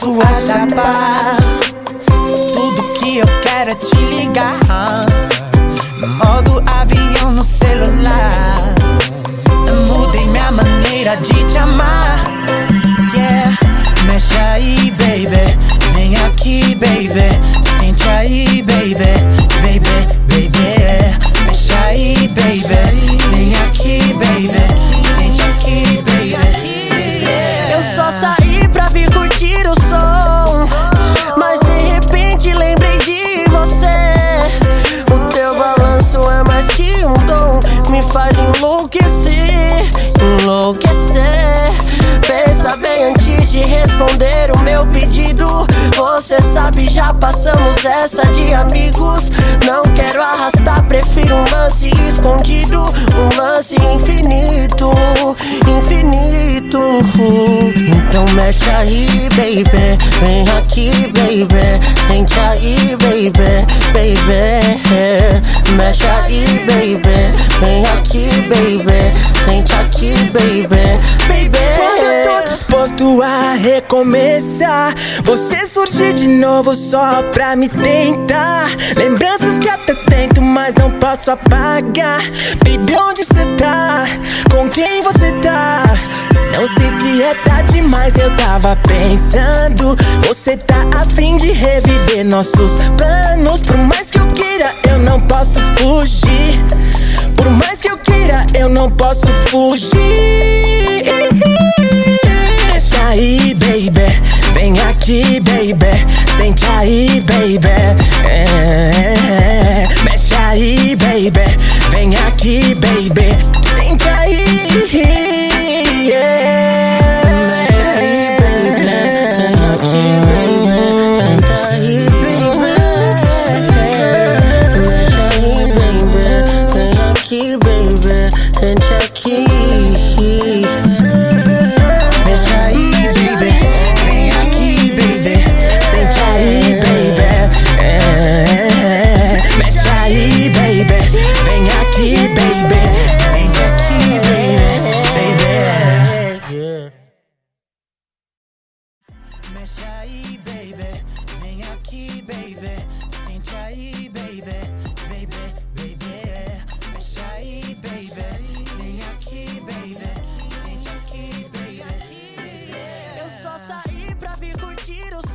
sua chapa. Tudo que eu quero é te ligar. Modo avião no celular. Mudei minha maneira de te amar. Yeah, mexe aí, baby. Vem aqui, baby. Enlouquecer. Pensa bem antes de responder o meu pedido. Você sabe, já passamos essa de amigos. Não quero arrastar, prefiro um mexe aí, baby. Vem aqui, baby. Sente aí, baby, baby. Mexe aí, baby. Vem aqui, baby. Sente aqui, baby, baby. Quando eu tô disposto a recomeçar, você surge de novo só pra me tentar. Lembranças que até tento, mas não posso apagar. Baby, onde você tá? Com quem você tá? Não sei se é tarde, mas eu tava pensando. Você tá afim de reviver nossos planos. Por mais que eu queira, eu não posso fugir. Por mais que eu queira, eu não posso fugir. Mexe aí, baby. Vem aqui, baby. Sente aí, baby. É, mexe aí, baby. Vem aqui, baby. sente aqui. Deixa aí, baby. Vem aqui, baby. Sente aí, baby. É, mexe aí, baby. Vem aqui, baby. Aqui, baby. baby. Mexe aí, baby. Vem aqui, baby. quiero